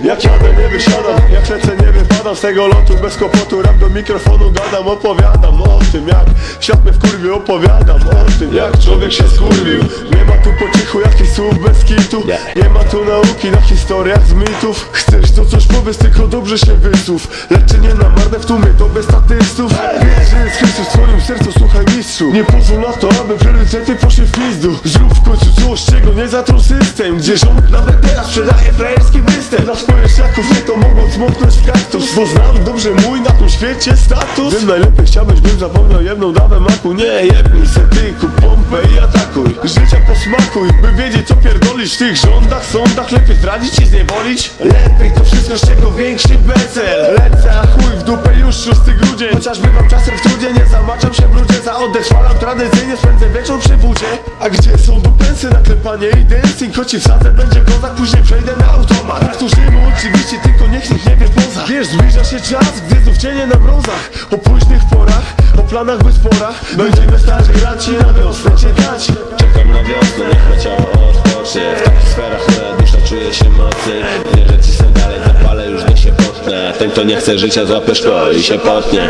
Jak jadę nie wysiadam, jak lecę nie wypadam Z tego lotu. Bez kłopotu Rap do mikrofonu gadam, opowiadam O tym jak świat mnie wkurwił Opowiadam o tym jak człowiek się skurwił. Nie ma tu po cichu jakichś słów bez Nie ma tu nauki na historiach z mitów. Chcesz to coś powiedz, tylko dobrze się wysłów Lecz nie na marne w tłumie, to bez statystów. Wiesz, że jest Chrystus w twoim sercu, słuchaj mistrzu. Nie pozwól na to, aby priorytety poszły w pizdu. Zrób w końcu coś, czego nie zatruł system. Gdzie rząd nawet teraz sprzedaje frajerski występ Dla swoich szaków nie to mogą smoknąć w kaktus Bo znam dobrze mój na tym świecie status. Wiem najlepiej chciałbyś, bym zapomniał jedną dawę maku. Nie jebnij se ty, kup pierdolisz W tych rządach, sądach, lepiej zdradzić i zniewolić? Lepiej to wszystko, z czego większy becel. Lecę, a chuj w dupę już szósty grudzień. Chociaż bywam czasem w trudzie, nie zamaczam się brudzie Za oddech szwalam tradycyjnie, spędzę wieczór przy wódzie A gdzie są dupensy na klepanie i dancing? Choć wsadzę będzie kozak, później przejdę na automat. Powtórzymy oczywiście, tylko niech nikt nie wie poza Wiesz, zbliża się czas, gdy znów cienie na brązach. O późnych porach, o planach bez porach Będziemy starsi raci na wiosnę cię się mocniej Wierzę ci se dalej zapalę, już nie się potnę. Ten kto nie chce życia złapie szkło i się potnie